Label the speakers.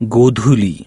Speaker 1: গোধূলি